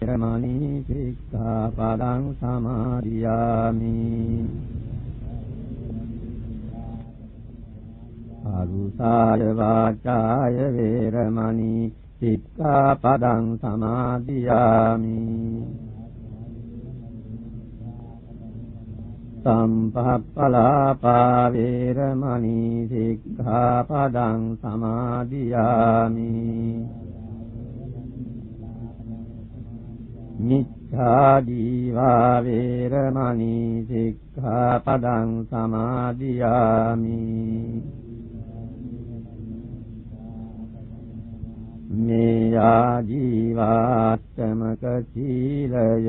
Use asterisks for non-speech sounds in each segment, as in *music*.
රමණී සික්ඛාපදං සමාදියාමි අරුසාය වාචාය වේරමණී සික්ඛාපදං සමාදියාමි සම්පප්පලාපා වේරමණී සික්ඛාපදං සමාදියාමි මිච්ඡා දීවා වේරමණී සික්ඛාපදං සමාදියාමි. මේ ආජීවාත්මක සීලය.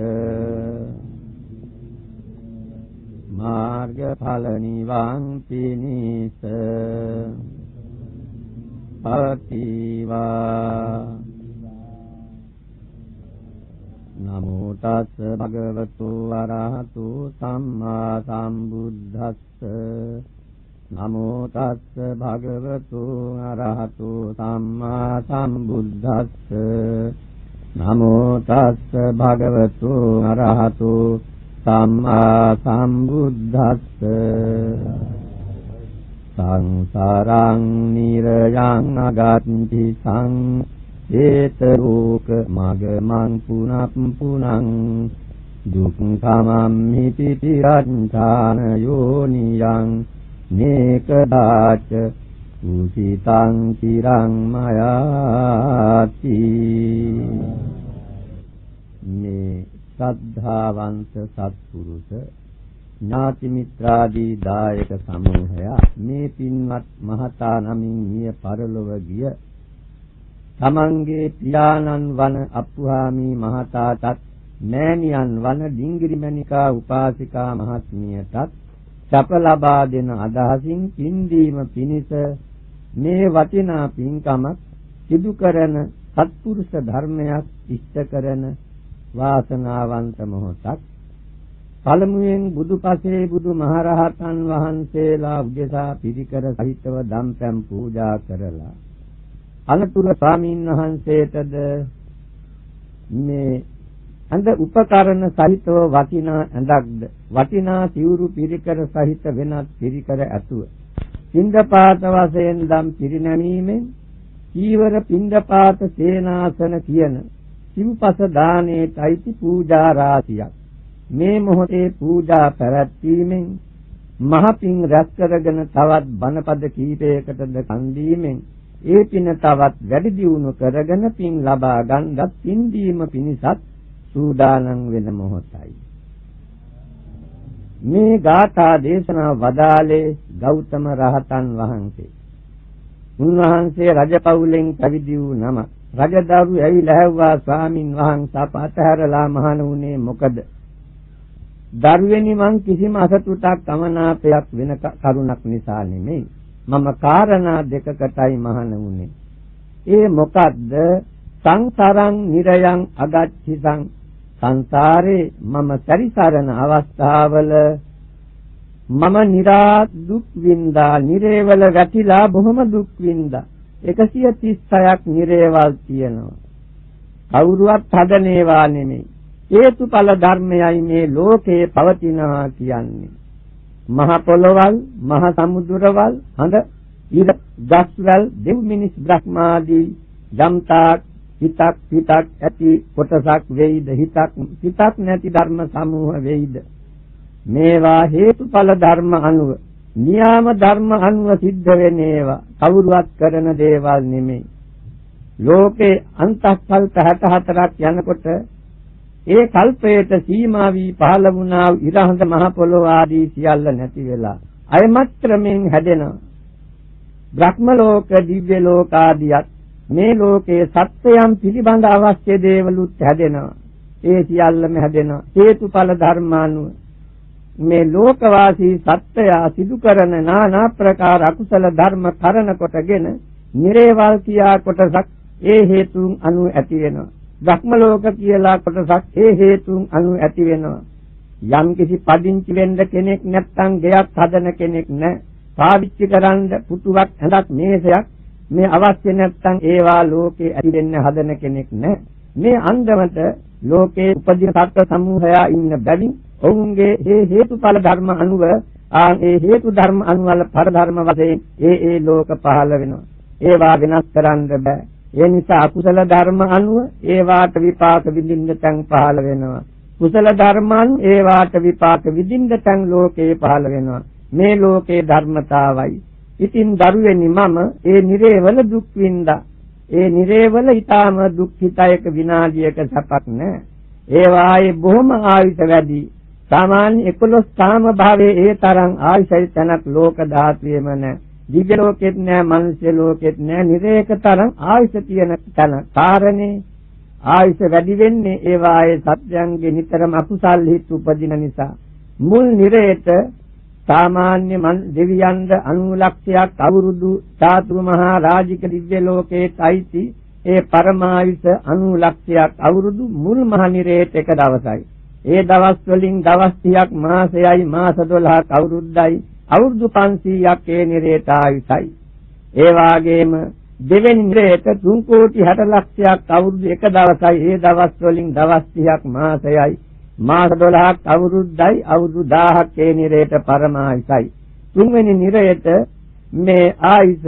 මාර්ගඵල නිවන් පිණිස පවතිවා. නමෝ තස් භගවතු වරහතු සම්මා සම්බුද්දස්ස. නමෝ තස්ස භගවතු අරහතු සම්මා සම්බුද්දස්ස. නමෝ තස්ස භගවතු අරහතු සම්මා සම්බුද්දස්ස. සංසාරං නිරයං අගත්ති සං ඒතරෝක මගමං පුනප් පුනං දුක්ඛමම් හිති තිරංචාන යෝනියං නේකදාච උසිතං චිරං මයාති මේ ශ්‍රද්ධාවන්ත සත්පුරුෂ ඥාති මිත්‍රාදී දායක සමූහය මේ පින්වත් මහතා නමින් මිය පරලොව ගිය තමන්ගේ පියාණන් වන අප්පුහාමි මහතාටත් මෑණියන් වන ඩිංගිරි මණිකා උපාසිකා මහත්මියටත් සැප ලබා දෙන අදහසින් පින්දීම පිණිස මේ වටිනා පින්කමක් සිදු කරන සත්පුරුෂ ධර්මයක් ඉෂ්ට කරන වාසනාවන්ත මොහොතක්. පළමුවෙන් බුදුපසේ බුදු මහරහතන් වහන්සේලා උදෙසා පිරිකර සහිතව දම්පැම් පූජා කරලා අනතුර ස්වාමීන් වහන්සේටද මේ ඇඳ උපකරණ සහිතව වටිනා ඇඳක්ද? වටිනා සිවුරු පිරිකර සහිත වෙනත් පිරිකර ඇතුව. පින්දපාත වශයෙන් දම් පිරිනැමීමෙන් චීවර පින්දපාත සේනාසන කියන සිව්පස දානේට අයිති පූජා රාශියක්. මේ මොහොතේ පූජා පැවැත්වීමෙන් මහ පිං රැස් කරගෙන තවත් බණපද කීපයකටද කන් දීමෙන් ඒ පින තවත් වැඩි දියුණු කරගෙන පින් ලබා ගන්නත් පින් දීම පිණිසත් සූදානම් වෙන මොහොතයි. මේ ගාථා දේශනා වදාලේ ගෞතම රහතන් වහන්සේ. උන්වහන්සේ රජපෞලෙන් පැවිදි වූ නම. රජදරු ඇවිල්ලා හැව්වා ස්වාමින් වහන්සේ අපතහැරලා මහණ වුණේ මොකද? දරුවෙනි මං කිසිම අසතුටක් අමනාපයක් වෙන කරුණක් නිසා නෙමෙයි. මම කාරණා දෙකකටයි මහණ වුණේ ඒ මොකද්ද? සංසාරං නිරයන් අගච්ඡිතං. සංසාරේ මම සැරිසරන අවස්ථාවල මම නිරා දුක් වින්දා නිරේවල වැටිලා බොහොම දුක් වින්දා. 136ක් නිරේවල් තියෙනවා. කවුරුවත් හදනේවා නෙමෙයි. හේතුඵල ධර්මයයි මේ ලෝකේ පවතිනවා කියන්නේ. මහ පොළවල් මහ සමුද්‍රවල් හඳ ඉර ගස්වල දෙව් මිනිස් බ්‍රහ්මාදී යම්තාක් හිතක් හිතක් ඇති කොටසක් වෙයිද? හිතක් හිතක් නැති ධර්ම සමූහ වෙයිද? මේවා හේතුඵල ධර්ම අනුව නියාම ධර්ම අනුව සිද්ධ වෙන ඒවා කවුරුවත් කරන දේවල් නෙමෙයි. ලෝකේ අන්තකල්ප 64ක් යනකොට ඒ කල්පයට සීමා වී පහළ වුණා ඉරහඳ මහ පොළොව ආදී සියල්ල නැති වෙලා අයමත්‍රමෙන් හැදෙනවා බ්‍රහ්ම ලෝක දිව්‍ය ලෝක ආදියත් මේ ලෝකයේ සත්‍යයන් පිළිබඳ අවශ්‍ය දේවලුත් හැදෙනවා. ඒ සියල්ලම හැදෙනවා. හේතුඵල ධර්මානුව මේ ලෝකවාසී සත්‍යය සිදු කරන নানা ප්‍රකාර අකුසල ධර්ම කරන කොටගෙන නිරේවල් කියා කොටසක් ඒ හේතුන් අනුව ඇති වෙනවා. ධක්ම ලෝක කියලා කොටසක් ඒ හේතුන් අනුව ඇති වෙනවා. යම් කිසි පදිංචි වෙන්න කෙනෙක් නැත්නම් ගෙයක් හදන කෙනෙක් නැහැ. පාවිච්චි කරන්න පුතුවක් ඇඳක් මේසයක් මේ අවශ්‍ය නැත්නම් ඒවා ලෝකේ ඇති වෙන්න හදන කෙනෙක් නැහැ. මේ අන්දමට ලෝකේ උපදින සත්ත්ව සමූහයා ඉන්න බැවින් ඔවුන්ගේ මේ හේතුඵල ධර්ම අනුව ආ ඒ හේතු ධර්ම අනුවල පරධර්ම වශයෙන් ඒ ඒ ලෝක පහළ වෙනවා. ඒවා වෙනස් කරන්න බෑ. ඒ නිසා අකුසල ධර්ම අනුව ඒවාට විපාක විඳින්න තැන් පහළ වෙනවා. කුසල ධර්මයන් ඒවාට විපාක විඳින්න තැන් ලෝකේ පහළ වෙනවා. මේ ලෝකේ ධර්මතාවයි. ඉතින් දරුවෙනි මම ඒ නිරේවල දුක් විඳා. ඒ නිරේවල ඊටාම දුක්ඛිතයක විනාඩියක සපක් නැහැ. ඒවායේ බොහොම ආයුෂ වැඩි. සාමාන්‍ය 11 කාම භාවයේ ඒ තරම් ආයුෂයි තනක් ලෝක ධාතුවේම නැහැ. දිව්‍ය ලෝකෙත් නෑ මනුෂ්‍ය ලෝකෙත් නෑ. නිරේක තරම් ආයුෂ තියෙන තන කාරණේ ආයුෂ වැඩි වෙන්නේ ඒ වායේ සත්‍යයන්ගේ නිතරම අකුසල් හිත් උපදින නිසා. මුල් නිරේත සාමාන්‍ය දෙවියන්ද 90 ලක්ෂයක් අවුරුදු චාතුරු මහා රාජික දිව්‍ය ලෝකයේ තයිති ඒ පරමායුෂ 90 ලක්ෂයක් අවුරුදු මුල් මහ නිරේත එක දවසයි. ඒ දවස් වලින් දවස් 30ක් මාසයයි මාස 12ක් අවුරුද්දයි අවුරුදු 500ක් ඒ නිරේත ආයුසයි. ඒ වාගේම දෙවෙනි නිරේත 3 කෝටි 60 ලක්ෂයක් අවුරුදු එක දවසයි. ඒ දවස් වලින් දවස් 30ක් මාසයයි. මාස 12ක් අවුරුද්දයි අවුරුදු 1000ක් ඒ නිරේත පරමායුසයි. තුන්වෙනි නිරේත මේ ආයුෂ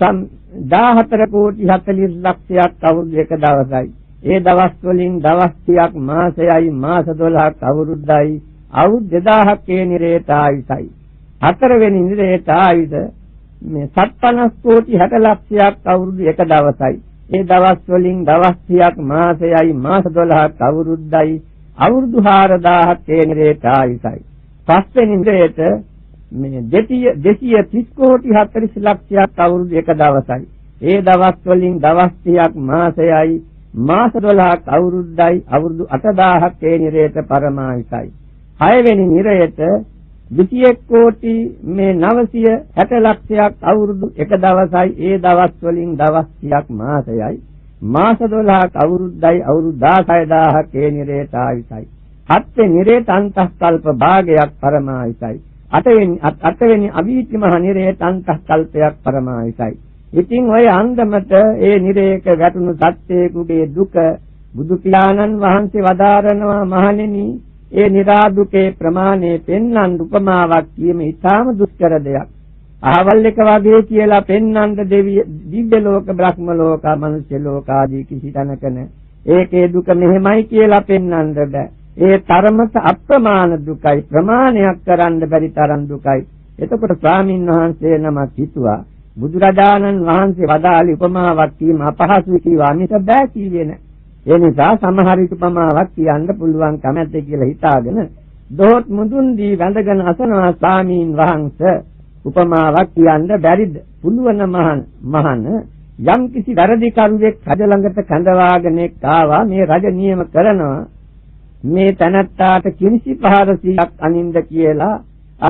14 කෝටි 40 ලක්ෂයක් අවුරුදු එක දවසයි. ඒ දවස් වලින් දවස් 30ක් මාසයයි මාස 12ක් අවුරුද්දයි අවුරුදු 2000ක් ඒ නිරේත ආයුසයි. හතරවෙනි ඉන්ද්‍රයට ආයුධ මේ 750 කෝටි 60 ලක්ෂයක් අවුරුදු එක දවසයි. ඒ දවස් වලින් දවස් 30ක් මාසයයි මාස 12ක් අවුරුද්දයි අවුරුදු 4000ක් ඒ ඉන්ද්‍රයට ආයුසයි. පස්වෙනි ඉන්ද්‍රයට මේ 230 කෝටි 40 ලක්ෂයක් අවුරුදු එක දවසයි. ඒ දවස් වලින් දවස් 30ක් මාසයයි මාස 12ක් අවුරුද්දයි අවුරුදු 8000ක් ඒ නිරේත පරමායිසයි. හයවෙනි නිරයට 21 කෝටි මේ 960 ලක්ෂයක් අවුරුදු එක දවසයි ඒ දවස් වලින් දවස් 30ක් මාසයයි. මාස 12ක් අවුරුද්දයි අවුරුදු 16000ක් ඒ නිරේත ආයුසයි හත්වෙනි නිරේත අන්තස්කල්ප භාගයක් පරමායුසයි අටවෙනි අටවෙනි අවීති මහ නිරේත අන්තස්කල්පයක් පරමායුසයි ඉතින් ඔය අන්දමට ඒ නිරේක වැටුණු සත්‍යයේ දුක බුදු පියාණන් වහන්සේ වදාරනවා මහණෙනි. ඒ නිරාදුකේ ප්‍රමාණය පෙන්වන්න උපමාවක් කියීම ඉතාම දුෂ්කර දෙයක්. අහවල් එක වගේ කියලා පෙන්වන්න දෙවිය දිව්‍ය ලෝක බ්‍රහ්ම ලෝක මනුෂ්‍ය ලෝක ආදී කිසි තැනක නැහැ. ඒකේ දුක මෙහෙමයි කියලා පෙන්වන්න බෑ. ඒ තරමට අප්‍රමාණ දුකයි ප්‍රමාණයක් කරන්න බැරි තරම් දුකයි. එතකොට ස්වාමින් වහන්සේ නමක් හිතුවා බුදුරජාණන් වහන්සේ වදාළි උපමාවක් කීම අපහසුයි කිව්වා මිස බෑ කිව්වේ නෑ. ඒ නිසා සමහර උපමාවක් කියන්න පුළුවන් කමැද්ද කියලා හිතාගෙන දොහොත් මුදුන් දී වැඳගෙන අසනවා ස්වාමීන් වහන්සේ උපමාවක් කියන්න බැරිද? පුළුවන් මහන් මහන යම් කිසි වැරදි කරුවෙක් රජ ළඟට කඳවාගෙන ආවා. මේ රජ නියම කරනවා. මේ තනත්තාට කිනිසි පහර 100ක් අනින්ද කියලා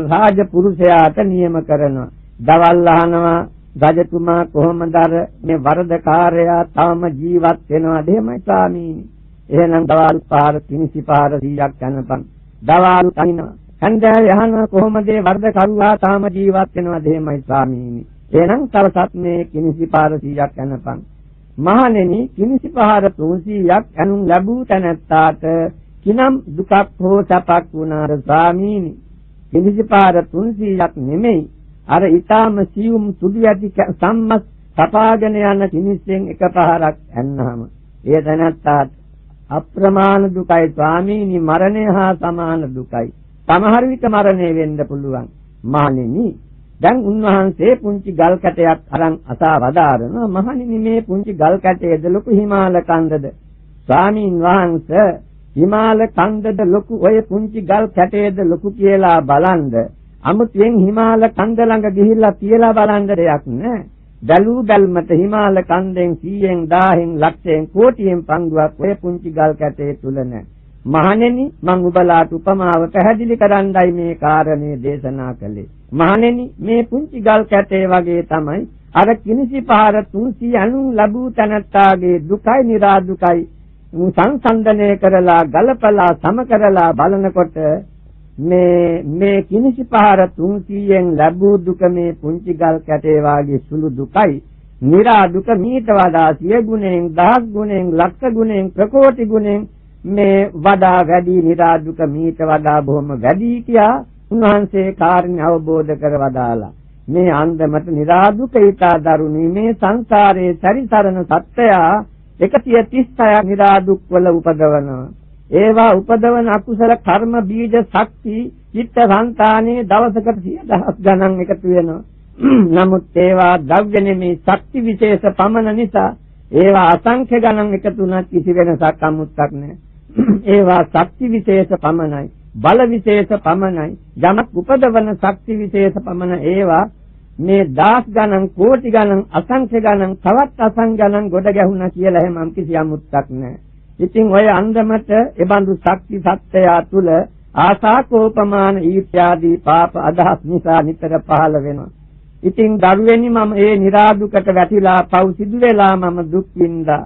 රාජ පුරුෂයාට නියම කරනවා. දවල් අහනවා. රජතුමා කොහොමද අර මේ වරදකාරයා තාම ජීවත් වෙනවද එහෙමයි ස්වාමීනි එහෙනම් දවල් පාර කිනිසි පාර 100ක් යනපන් දවල් තනිනවා. හන්දෑවේ අහනවා කොහොමද වරදකරුවා තාම ජීවත් වෙනවද? එහෙමයි ස්වාමීනි එහෙනම් තව සත්නේ කිනිසි පාර 100ක් යනපන් මහණෙනි කිනිසි පාර 300ක් යනුම් ලැබූ තැනැත්තාට කිනම් දුකක් හෝ සපක් වුණාද ස්වාමීනි කිනිසි පාර 300ක් නෙමෙයි. අර ඊටාම සියුම් සුදු ඇති සම්මස් සපාගෙන යන කිනිස්සෙන් එකපාරක් ඇන්නාම. ඒ දැනත්තාට අප්‍රමාණ දුකයි. ස්වාමීනි මරණය හා සමාන දුකයි. සමහර විට මරණය වෙන්න පුළුවන්. මහණෙනි දැන් උන්වහන්සේ පුංචි ගල් කැටයක් අරන් අසා වදාරනවා මහණෙනි මේ පුංචි ගල් කැටයේද ලොකු හිමාල කන්දද? ස්වාමීන් වහන්සේ හිමාල කන්දද ලොකු ඔය පුංචි ගල් කැටයේද ලොකු කියලා බලන්ද? අමුතුවෙන් හිමාල කන්ද ළඟ ගිහිල්ලා තියලා බලන්න දෙයක් නැහැ. බැලූ බැල්මට හිමාල කන්දෙන් 100න් 1000න් ලක්ෂයෙන් කෝටියෙන් පංගුවක් ඔය පුංචි ගල් කැටේ තුල නැහැ. මහණෙනි මං ඔබලාට උපමාව පැහැදිලි කරන්නයි මේ කාරණේ දේශනා කළේ. මහණෙනි මේ පුංචි ගල් කැටේ වගේ තමයි අර කිනිසි පහර 390 ලැබූ තනත්තාගේ දුකයි निराදුකයි සංසන්දනය කරලා ගලපලා සම කරලා බලනකොට මේ මේ කිනිසි පහර 300න් ලැබූ දුක මේ පුංචි ගල් කැටේ වාගේ සුළු දුකයි. නිරා දුක මීට වඩා සිය ගුණෙන් දහස් ගුණෙන් ලක්ෂ ගුණෙන් ප්‍රකෝටි ගුණෙන් මේ වඩා වැඩි නිරාදුක මීට වඩා බොහොම වැඩි කියා උන්වහන්සේ කාරණේ අවබෝධ කර වදාලා මේ අන්දමට නිරාදුක ඊතා දරුණි. මේ සංසාරයේ සැරිසරන සත්‍යයා 136ක් නිරාදුක් වල උපදවනවා. ඒවා උපදවන අකුසල කර්ම බීජ ශක්ති චිත්ත සංතානයේ දවසකට 10000 ගණන් එකතු වෙනවා *clears throat* නමුත් ඒවා ද්‍රව්‍ය නෙමේ ශක්ති විශේෂ පමණ නිසා ඒවා අසංඛ්‍ය ගණන් එකතු වුණත් කිසි වෙනසක් අමුත්තක් නැහැ. *clears throat* ඒවා ශක්ති විශේෂ පමණයි. බල විශේෂ පමණයි. යමක් උපදවන ශක්ති විශේෂ පමණ ඒවා මේ දාස් ගණන් කෝටි ගණන් අසංඛ්‍ය ගණන් තවත් අසං ගණන් ගොඩ ගැහුණා කියලා එහෙම කිසි අමුත්තක් නැහැ. ඉතින් ඔය අන්දමට එබඳු ශක්ති සත්‍යයා තුල ආසා කෝපමාන ඊත්‍යාදී පාප අදහස් නිසා නිතර පහළ වෙනවා. ඉතින් දරුවෙනි මම ඒ निराදුකට වැටිලා පව් සිදු වෙලා මම දුක් විඳා.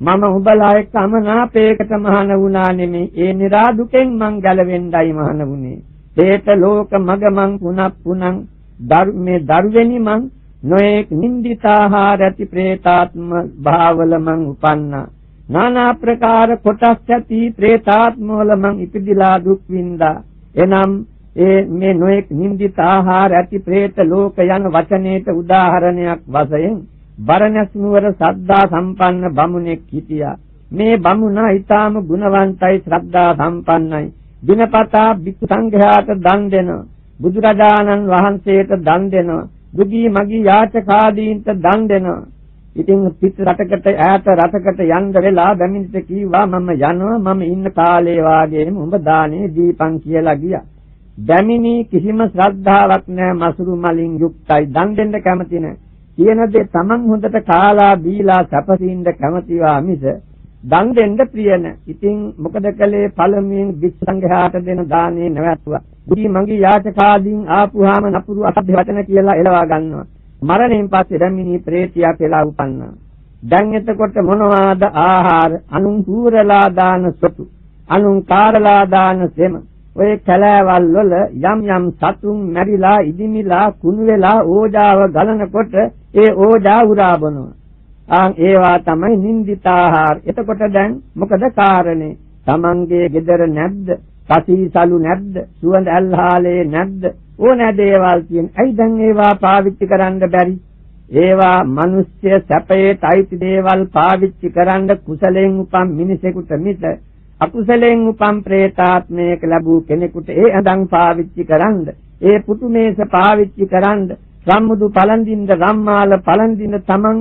මම ඔබලා එක්ක අමනාපයකට මහාන වුණා නෙමේ. ඒ निराදුකෙන් මං ගැලවෙන්නයි මහාන වුණේ. දේත ලෝක මග මං පුනක් පුනං ධර්මේ දරුවෙනි මං නොඑක් නින්දිතාහාරති പ്രേතාත්ම භාවල මං උපන්නා. নানা ප්‍රකාර කොටස් ඇති പ്രേතාත්මවල මං ඉපදිලා දුක් විඳා එනම් ඒ මේ නොඑක් නින්දිත ආහාර ඇති പ്രേත ලෝක යන වචනේට උදාහරණයක් වශයෙන් බරණැස් නුවර සද්දා සම්පන්න බමුණෙක් හිටියා. මේ බමුණා ඊටාම ගුණවන්තයි ශ්‍රද්ධා සම්පන්නයි. දිනපතා බික්කු සංඝයාට දන් දෙන බුදුරජාණන් වහන්සේට දන් දෙන දුගී මගී යාචකාදීන්ට දන් දෙනවා. ඉතින් පිට රටකට ඈත රටකට යන්න වෙලා බැමිණිට කිව්වා මම යනවා මම ඉන්න කාලේ වාගේම උඹ දානේ දීපන් කියලා ගියා. දැමිනි කිසිම ශ්‍රද්ධාවක් නැහැ මසුරු මලින් යුක්තයි දන් දෙන්න කැමති නැහැ. කියන දේ Taman හොඳට කාලා බීලා සැපසින්ද කැමතිවා මිස දන් දෙන්න ප්‍රිය නැහැ. ඉතින් මොකද කළේ? පළමුවෙන් වික්ෂ සංඝයාට දෙන දානේ නැවැත්තුවා. බුදි මංගී යාචකාදීන් ආපුහාම නපුරු අසභ්‍ය වචන කියලා එලවා ගන්නවා. මරණයෙන් පස්සේ දැමිනි ප්‍රේතියා කියලා උපන්නා දැන් එතකොට මොනවාද ආහාර අනුන් හූරලා දාන සොතු අනුන් කාරලා දාන සෙම ඔය කැලෑවල් වල යම් යම් සතුන් මැරිලා ඉදිමිලා කුණු වෙලා ඕජාව ගලනකොට ඒ ඕජා උරා බොනවා. ආන් ඒවා තමයි නින්දිතාහාර. එතකොට දැන් මොකද කාරණේ? Tamange gedara නැද්ද? කසීසලු නැද්ද? සුවඳ ඇල්හාලේ නැද්ද? ඕනෑ දේවල් තියෙන. ඇයි දැන් ඒවා පාවිච්චි කරන්න බැරි? ඒවා මිනිස්ය සැපයේ තයිති දේවල් පාවිච්චි කරන්න කුසලෙන් උපන් මිනිසෙකුට මිස අකුසලෙන් උපම් പ്രേතාත්මයක ලැබූ කෙනෙකුට ඒ ඇඳන් පාවිච්චි කරන්ද ඒ පුතු මේස පාවිච්චි කරන්ද සම්මුදු පළඳින්න රම්මාල පළඳින්න තමන්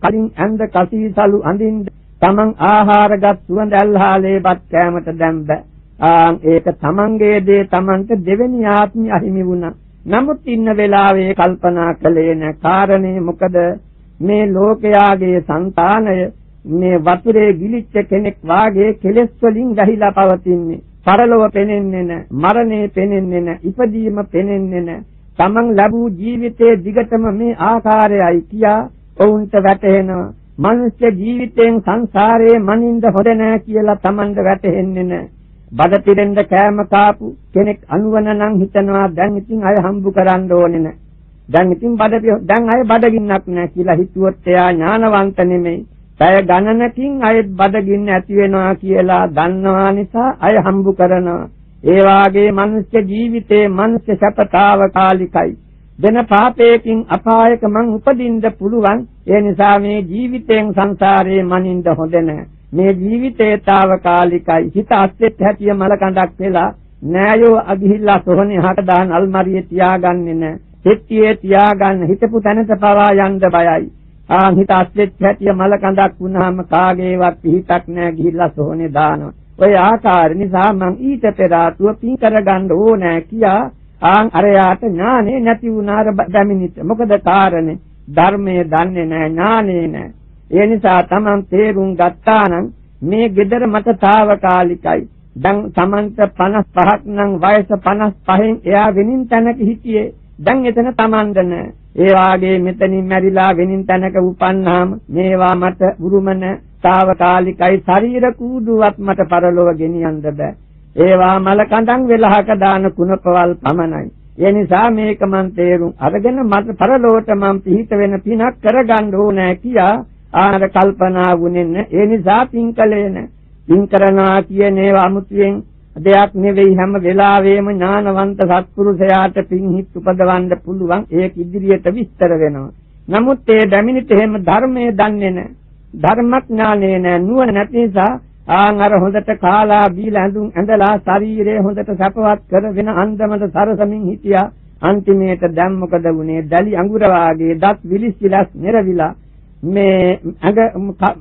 කලින් ඇඳ කසීසලු අඳින්න තමන් ආහාරගත් සුවඳ ඇල්හාලේපත් කැමට දැම්බ ආන් ඒක තමන්ගේ දේ තමන්ට දෙවෙනි ආත්මي අහිමි වුණා. නමුත් ඉන්න වෙලාවේ කල්පනා කළේ නැ කාරණේ මොකද මේ ලෝකයාගේ సంతානය මේ වතුරේ ගිලිච්ච කෙනෙක් වාගේ කෙලෙස් වලින් ගහිලා පවතින්නේ. පරලොව පෙනෙන්නේ නැ, මරණය පෙනෙන්නේ නැ, ඉපදීම පෙනෙන්නේ නැ. තමන් ලැබූ ජීවිතයේ දිගටම මේ ආකාරයයි කියා ඔවුන්ට වැටහෙනවා. මනුෂ්‍ය ජීවිතයෙන් සංසාරයේ මනින්ද හොඳ නැහැ කියලා තමන්ට වැටහෙන්නේ නැහැ. බඩ පිරෙන්න කෑම කාපු කෙනෙක් අනුවන නම් හිතනවා දැන් ඉතින් අය හම්බු කරන්න ඕනේ නැහැ. දැන් ඉතින් බඩ දැන් අය බඩගින්නක් නැහැ කියලා හිතුවොත් එයා ඥානවන්ත නෙමෙයි. පැය ගණනකින් අයත් බඩගින්න ඇති වෙනවා කියලා දන්නවා නිසා අය හම්බු කරනවා. ඒ වාගේ මනුෂ්‍ය ජීවිතේ මනුෂ්‍ය සැපතාව කාලිකයි. දෙන පාපයකින් අපායක මං උපදින්න පුළුවන්. ඒ නිසා මේ ජීවිතයෙන් සංසාරේ මනින්න හොඳ මේ ජීවිතේ తాවකාලිකයි. හිත අස්සෙත් හැටිය මල කඳක් වෙලා නෑයෝ අගිහිල්ලා සොහනේ හට දාන අල්මාරියේ තියාගන්නේ නෑ. පෙට්ටියේ තියාගන්න හිතපු තැනට පවා යන්න බයයි. ආන් හිත අස්ලෙත් හැටිය මල කඳක් වුණාම කාගේවත් පිහිටක් නැහැ ගිහිල්ලා සෝනේ දානවා. ඔය ආකාර නිසා මං ඊට පෙර ආතුව පින් කරගන්න ඕනෑ කියා ආන් අරයාට ඥානෙ නැති වුණාර බැමිනිට. මොකද කාරණේ ධර්මයේ දන්නේ නැහැ ඥානෙ නැහැ. ඒ නිසා Taman තේරුම් ගත්තා නම් මේ gedara මට తాවකාලිකයි. දැන් Tamanට 55ක් නම් වයස 55න් එයා වෙනින් තැනක හිටියේ. දැන් එතන Tamanද නැහැ. ඒ වාගේ මෙතනින් මැරිලා වෙනින් තැනක උපන්නාම මේවා මට උරුමන తాවකාලිකයි ශරීර කූඩුවක් මට පරලොව ගෙනියන්න බෑ. ඒවා මල කඳන් වෙලහක දාන කුණපවල් පමණයි. ඒ නිසා මේක මන් තේරුම් අරගෙන මට පරලොවට මම පිහිට වෙන පිනක් කරගන්න ඕනෑ කියා ආනර කල්පනා වුනේ ඒ නිසා පින්කලේ නැ. පින් කරනවා කියන ඒවා අමුතුවෙන් දෙයක් නෙවෙයි හැම වෙලාවෙම ඥානවන්ත සත්පුරුෂයාට පින් හිත් උපදවන්න පුළුවන්. ඒක ඉදිරියට විස්තර වෙනවා. නමුත් ඒ දැමිනිට එහෙම ධර්මයේ දන්නේ නැහැ. ධර්මඥානේ නැහැ නුවණ නැති නිසා ආන් අර හොඳට කාලා බීලා ඇඳුම් ඇඳලා ශරීරය හොඳට සපවත් කරගෙන අන්දමට සරසමින් හිටියා. අන්තිමේට දැන් මොකද වුනේ? දැලි අඟුර වාගේ දත් විලිස්විලස් නිරවිලා මේ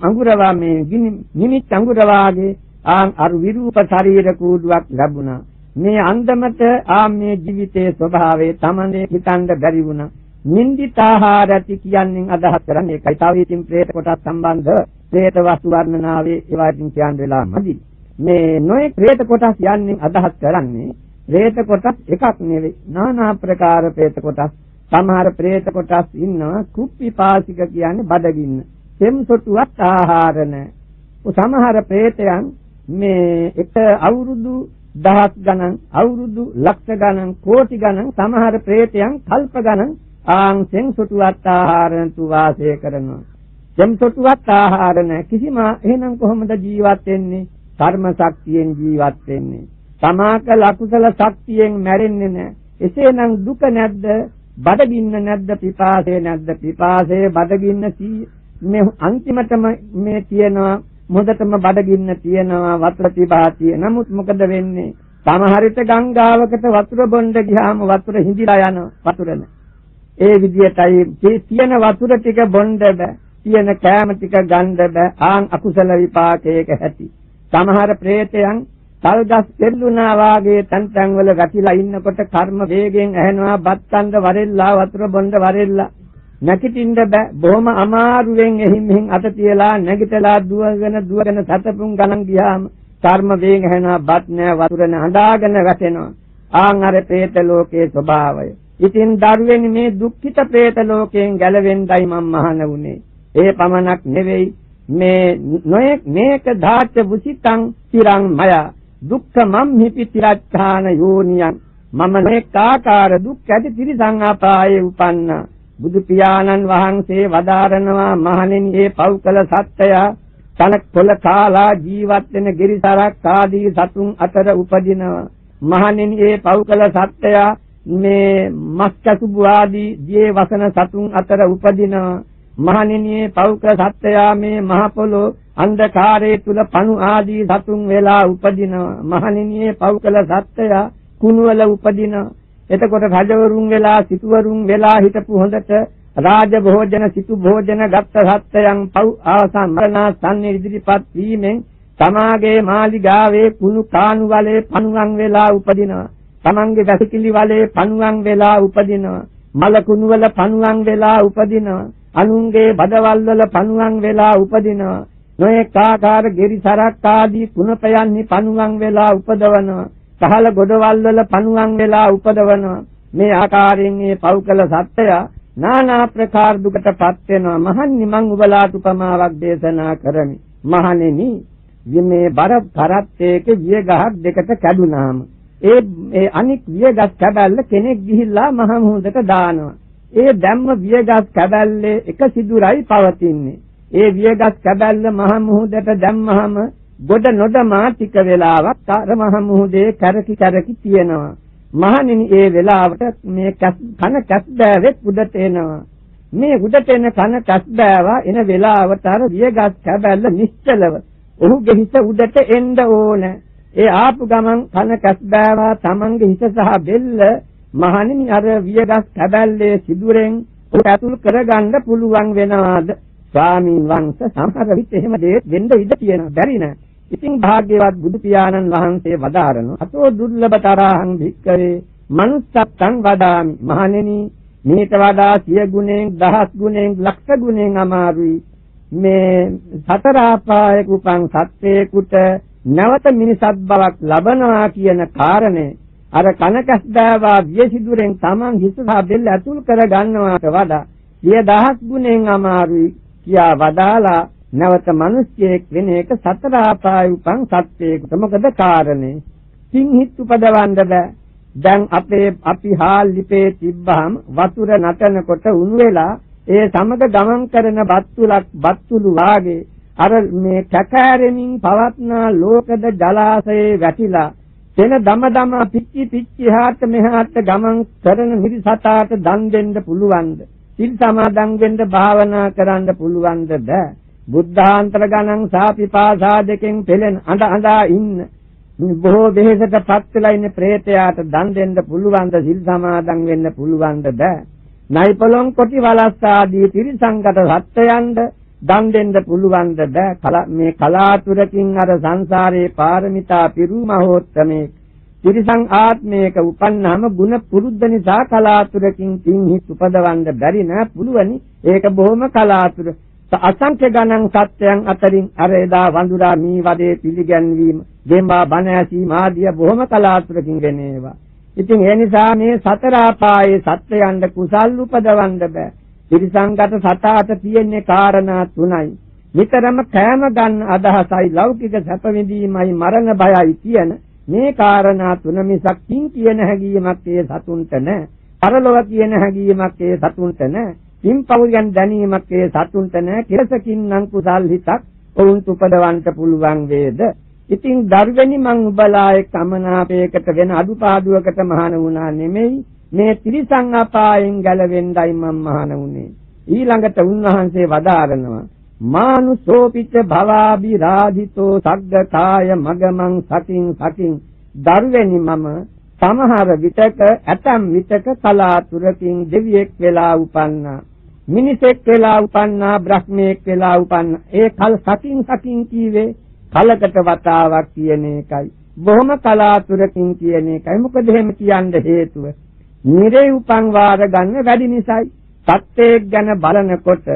අඟුරවා මේ නිමිත් අඟුර වාගේ ආන් අර විරූප ශරීර කූඩුවක් ලැබුණා. මේ අන්දමට ආ මේ ජීවිතයේ ස්වභාවය Tamande හිතන්න බැරි වුණා. නින්දිතාහාර ඇති කියන්නේ අදහස් කරන්නේ ඒකයි. තව ඉතින් ප්‍රේත කොටස් සම්බන්ධ ප්‍රේත වස්තු වර්ණනාවේ ඒවාටින් කියන්න වෙලා මදි මේ නොයේ ප්‍රේත කොටස් යන්නේ අදහස් කරන්නේ ප්‍රේත කොටස් එකක් නෙවෙයි. নানা ආකාර ප්‍රේත කොටස්. සමහර ප්‍රේත කොටස් ඉන්නවා කුප්පිපාසික කියන්නේ බඩගින්න සෙම් සොටුවත් ආහාර නැහැ සමහර ප්‍රේතයන් මේ එක අවුරුදු දහස් ගණන් අවුරුදු ලක්ෂ ගණන් කෝටි ගණන් සමහර ප්‍රේතයන් කල්ප ගණන් ආං සෙන් සොටුවත් ආහාර නැතු වාසය කරනවා. සෙන් සොටුවත් ආහාර නැ කිසිම එහෙනම් කොහොමද ජීවත් වෙන්නේ? කර්ම ශක්තියෙන් ජීවත් වෙන්නේ. තමාක ලකුසල ශක්තියෙන් මැරෙන්නේ නැහැ. එසේනම් දුක නැද්ද? බඩගින්න නැද්ද? පිපාසය නැද්ද? පිපාසය බඩගින්න මේ අන්තිමටම මේ තියෙනවා මොදටම බඩගින්න තියෙනවා වතුර තිබා තියෙන. නමුත් මොකද වෙන්නේ? සමහරිට ගංගාවකට වතුර බොන්න ගියාම වතුර හිඳිලා යනවා. වතුර නැහැ. ඒ විදියටයි තියෙන වතුර ටික බොන්න බෑ. තියෙන කෑම ටික ගන්න බෑ. ආන් අකුසල විපාකයක ඇති. සමහර ප්‍රේතයන් තල්ගස් දෙල්ුණා වාගේ තැන් තැන් වල ගැටිලා ඉන්නකොට කර්ම වේගෙන් ඇහෙනවා බත්තන්ද වරෙල්ලා වතුර බොන්න වරෙල්ලා. නැගිටින්න බෑ. බොහොම අමාරුවෙන් එහින් මෙහින් අත තියලා නැගිටලා දුවගෙන දුවගෙන සතපුම් ගණන් ගියාම කර්ම වේගෙන් ඇහෙනවා බත් නෑ වතුර නෑ හඳාගෙන වැටෙනවා. ආන් අර പ്രേත ලෝකයේ ස්වභාවය. ඉතින් දරුවෙනි මේ දුක්ඛිත പ്രേත ලෝකයෙන් ගැලවෙන්නයි මම මහාන වුනේ. ඒ පමණක් නෙවෙයි. මේ නොයෙක් මේක ධාත්‍ය වුසිතං තිරං මයා. දුක්ඛ මම්හි පිතිරච්ඡාන යෝනියං. මම නොයෙක් ආකාර දුක් ඇති තිරිසං අපායේ උපන්න. බුදු පියාණන් වහන්සේ වදාරනවා මහණෙනි මේ පෞකල සත්‍යය තනක් පොල කාලා ජීවත් වෙන ගිරිසරක් ආදී සතුන් අතර උපදිනවා. මහණෙනි මේ පෞකල සත්‍යය මේ මස්කසුබු ආදී දියේ වසන සතුන් අතර උපදින මහණෙනියේ පෞක්‍ර සත්‍යයා මේ මහ පොළොව අන්ධකාරයේ තුල පණු ආදී සතුන් වෙලා උපදින මහණෙනියේ පෞකල සත්‍යයා කුණුවල උපදින එතකොට රජවරුන් වෙලා සිටුවරුන් වෙලා හිටපු හොඳට රාජ භෝජන සිටු භෝජන ගත්ත සත්‍යයන් පව් ආසන් මරණා සම්නි ඉදිරිපත් වීමෙන් තමාගේ මාලිගාවේ කුණු කාණු වලේ පණුවන් වෙලා උපදිනවා තමන්ගේ වැසිකිලි වලේ පණුවන් වෙලා උපදිනවා. මලකුණු වල පණුවන් වෙලා උපදිනවා. අනුන්ගේ බඩවල් වල පණුවන් වෙලා උපදිනවා. නොයෙක් ආකාර ගෙරිසරක් ආදී කුණපයන්හි පණුවන් වෙලා උපදවනවා. සහල ගොඩවල් වල පණුවන් වෙලා උපදවනවා. මේ ආකාරයෙන් මේ පෞකල සත්‍යය নানা ප්‍රකාර දුකටපත් වෙනවා. මහන්නි මං උබලාට උපමාවක් දේශනා කරමි. මහණෙනි මේ බර කරත්තේක විය ගහක් දෙකට කැඩුනාම ඒ ඒ අනික් වියගස් කැබැල්ල කෙනෙක් ගිහිල්ලා මහ මුහුදට දානවා. ඒ දැම්ම වියගස් කැබැල්ලේ එක සිදුරයි පවතින්නේ. ඒ වියගස් කැබැල්ල මහ මුහුදට දැම්මහම ගොඩ නොදමා ටික වෙලාවක් අර මහ මුහුදේ කැරකි කැරකි තියෙනවා. මහණෙනි ඒ වෙලාවට මේ කන කැස් බෑවෙත් උඩට එනවා. මේ උඩට එන කන කැස් බෑවා එන වෙලාවට අර වියගස් කැබැල්ල නිශ්චලව ඔහුගේ හිත උඩට එන්න ඕනේ. ඒ ආපු ගමන් කන කැස් බෑවා Tamange හිස සහ බෙල්ල මහණෙනි අර වියගස් කැබැල්ලේ සිදුරෙන් උට ඇතුල් කරගන්න පුළුවන් වෙනවාද ස්වාමීන් වහන්සේ සමහර විට එහෙම දෙයක් වෙන්න ඉඩ තියෙනවා බැරි නෑ. ඉතින් භාග්‍යවත් බුදු පියාණන් වහන්සේ වදාරන අතෝ දුර්ලභතරහං භික්කවේ මනුස්සත්තං වදාමි. මහණෙනි මේට වඩා සිය ගුණෙන් දහස් ගුණෙන් ලක්ෂ ගුණෙන් අමාරුයි. මේ සතර ආපායක උපන් සත්වේකුට නැවත මිනිසත් බවක් ලබනවා කියන කාරණය අර කනකස් දාවා වියසිදුරෙන් Taman හිස සහ බෙල්ල ඇතුල් කර ගන්නවාට වඩා සිය දහස් ගුණෙන් අමාරුයි. කියා වදාලා නැවත මිනිස්සෙක් වෙන එක සතර ආපාය උපන් සත්‍යයකට මොකද කාරණේ සිංහිත් උපදවන්න බෑ දැන් අපේ අපි හාල් ලිපේ තිබ්බහම වතුර නටනකොට උණු වෙලා ඒ සමග ගමන් කරන බත්තුලක් බත්තුළු වාගේ අර මේ කැකෑරෙමින් පවත්නා ලෝකද ජලාශයේ වැටිලා තෙන දම දම පිච්චි පිච්චි හාට මෙහාට ගමන් කරන මිරිසතාට දන් දෙන්න පුළුවන්ද? සිල් සමාදන් වෙන්න භාවනා කරන්න පුළුවන්ද බෑ. බුද්ධාන්තර ගණන් සාපිපාසා දෙකෙන් පෙළෙන අඳ අඳා ඉන්න බොහෝ දෙහෙසටපත් වෙලා ඉන්න ප්‍රේතයාට දන් දෙන්න පුළුවන්ද සිල් සමාදන් වෙන්න පුළුවන්ද බෑ. නයිපලොන් කොටි වලස් ආදී ත්‍රිසංගත සත්‍යයන්ද දන් දෙන්න පුළුවන්ද බෑ මේ කලාතුරකින් අර සංසාරේ පාරමිතා පිරු මහෝත්තමේ ත්‍රිසං ආත්මයක උපන්නාම ಗುಣ පුරුද්ද නිසා කලාතුරකින් තින්හිත් උපදවන්න බැරි නෑ පුළුවනි. ඒක බොහොම කලාතුර. අසංඛ්‍ය ගණන් සත්‍යයන් අතරින් අර එදා වඳුරා මී වදේ පිළිගැන්වීම දෙම්බා බණ ඇසීම ආදිය බොහොම කලාතුරකින් වෙනේවා ඉතින් ඒ නිසා මේ සතර ආපායේ සත්‍යයන්ට කුසල් උපදවන්න බෑ. ත්‍රිසංගත සතාට තියෙන්නේ කාරණා තුනයි. නිතරම කෑම ගන්න අදහසයි ලෞකික සැප විඳීමයි මරණ බයයි කියන මේ කාරණා තුන මිසක් කිං කියන හැඟීමක් ඒ සතුන්ට නැහැ. පරලොව කියන හැඟීමක් ඒ සතුන්ට නැහැ. කිං පෞරියන් දැනීමක් ඒ සතුන්ට නැහැ. කිරසකින් නම් කුසල් හිතක් ඔවුන් උපදවන්න පුළුවන් වේද? ඉතින් දර්වෙනි මං උබලා එක් අමනාපයකට වෙන අදුපාදුවකට මහාන වුණා නෙමෙයි මේ ත්‍රිසං අපායෙන් ගැලවෙන්නයි මම මහාන වුනේ. ඊළඟට උන්වහන්සේ වදාරනවා මානුසෝපිච්ච භවාභි රාධිතෝ සග්ගකාය මගමං සකින් සකින් දර්වෙනි මම සමහර විටක ඇතම් විටක කලාතුරකින් දෙවියෙක් වෙලා උපන්නා. මිනිසෙක් වෙලා උපන්නා බ්‍රහ්මයෙක් වෙලා උපන්නා. ඒ කල් සකින් සකින් කීවේ කලකට වතාවක් කියන එකයි. බොහොම කලාතුරකින් කියන එකයි. මොකද එහෙම කියන්න හේතුව? නිරේ උපන් වාර ගන්න වැඩි නිසායි. සත්‍යයක් ගැන බලනකොට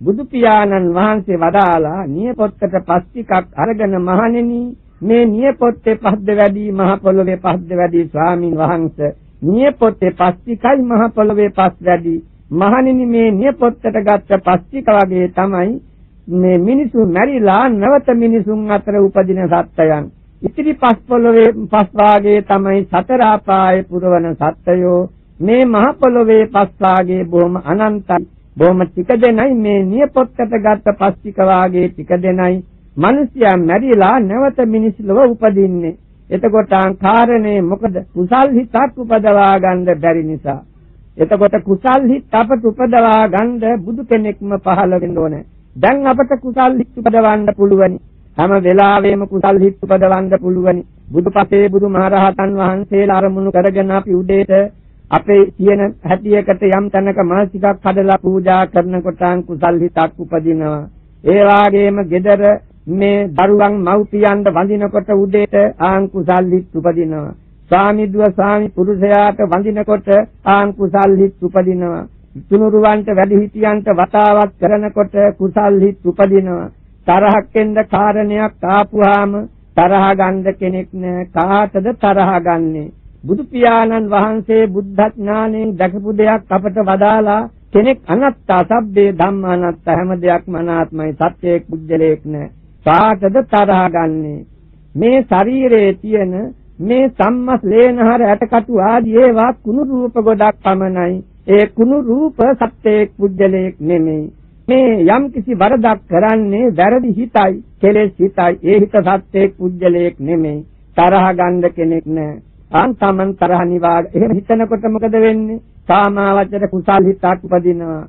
බුදු පියාණන් වහන්සේ වදාලා නියපොත්තට පස් ටිකක් අරගෙන මහණෙනි මේ නියපොත්තේ පස්ද වැඩි මහ පොළොවේ පස්ද වැඩි ස්වාමින් වහන්සේ නියපොත්තේ පස් ටිකයි මහ පොළොවේ පස් වැඩි මහණෙනි මේ නියපොත්තට ගත්ත පස් ටික වගේ තමයි මේ මිනිසුන් මැරිලා නැවත මිනිසුන් අතර උපදින සත්‍යයන් ඉතිරි පස් පොළොවේ පස් වාගේ තමයි සතර ආපායේ පුරවන සත්‍යයෝ මේ මහ පොළොවේ පස් වාගේ බොහොම අනන්තයි. බොහොම ටික දෙනයි මේ නියපොත්තට ගත්ත පස් ටික වාගේ ටික දෙනයි. මිනිසයා මැරිලා නැවත මිනිස් ලොව උපදින්නේ. එතකොට කාරණේ මොකද? කුසල් හිතක් උපදවා ගන්න බැරි නිසා. එතකොට කුසල් හිත අපට උපදවා ගන්න බුදු කෙනෙක්ම පහළ වෙන්න ඕනේ. දැන් අපට කුසල් හිත උපදවන්න පුළුවනි. හැම වෙලාවෙම කුසල් හිත් උපදවන්න පුළුවනි. බුදුපතේ බුදුමහරහතන් වහන්සේලා අරමුණු කරගෙන අපි උදේට අපේ තියෙන හැටියකට යම් තැනක මාසිකක් හදලා පූජා කරනකොට කුසල් හිතක් උපදිනවා. ඒ වාගේම gedara මේ දරුවන් මව්පියන්ට වඳිනකොට උදේට ආන් කුසල් හිත් උපදිනවා. ස්වාමිද්ව ස්වාමි පුරුෂයාට වඳිනකොට ආන් කුසල් හිත් උපදිනවා. තුනුරුවන්ට වැඩිහිටියන්ට වතාවක් කරනකොට කුසල් හිත් උපදිනවා. තරහක් එන්න කාරණයක් ආපුවාම තරහ ගන්න කෙනෙක් නෑ කාටද තරහ ගන්නෙ බුදු පියාණන් වහන්සේ බුද්ධ ඥාණයෙන් දැකපු දෙයක් අපට වදාලා කෙනෙක් අනත්තා සබ්බේ ධම්මානත්ත හැම දෙයක්ම අනාත්මයි සත්‍යයක් පුජ්‍යලයක් නෑ. කාටද තරහ ගන්නෙ? මේ ශරීරයේ තියෙන මේ සම්මස් ලේනහර ඇටකටු ආදී ඒවා කුණු රූප ගොඩක් පමණයි. ඒ කුණු රූප සත්‍යයක් පුජ්‍යලයක් නෙමෙයි. මේ යම් කිසි වරදක් කරන්නේ වැරදි හිතයි කෙලෙස් හිතයි. ඒ හිත සත්‍යයක් පුජ්‍යලයක් නෙමෙයි. තරහ ගන්න කෙනෙක් නෑ. අන් තමන් තරහ නිවා එහෙම හිතනකොට මොකද වෙන්නේ? කාමාවචර කුසල් හිතක් උපදිනවා.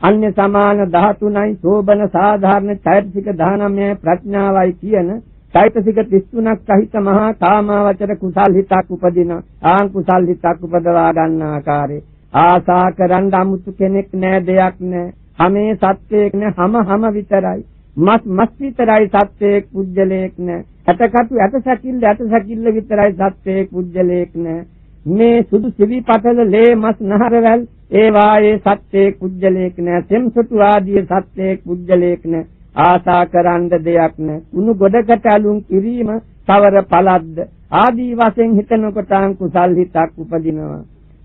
අන්‍ය සමාන 13යි සෝබන සාධාරණ චෛතසික 19 ප්‍රඥාවයි කියන චෛතසික 33ක් සහිත මහා කාමාවචර කුසල් හිතක් උපදින ආන් කුසල් හිතක් උපදවා ගන්න ආකාරය. ආසා කරන් අමුතු කෙනෙක් නෑ දෙයක් නෑ. හැමේ සත්‍යයක් නෑ හැම හැම විතරයි. මස් මස් විතරයි සත්‍යයක් පුජ්‍යලයක් නෑ. ඇටකටු ඇට සැකිල්ල ඇට සැකිල්ල විතරයි සත්‍යයක් පුජ්‍යලයක් නෑ මේ සුදු සිවි පතල ලේ මස් නහරවල් ඒ වායේ සත්‍යයක් පුජ්‍යලයක් නෑ සෙම්සොටු ආදී සත්‍යයක් පුජ්‍යලයක් නෑ ආසා කරන්න දෙයක් නෑ උණු ගොඩකට අලුන් කිරීම තවර පළද්ද. ආදී වශයෙන් හිතනකොට කුසල් හිතක් උපදිනවා.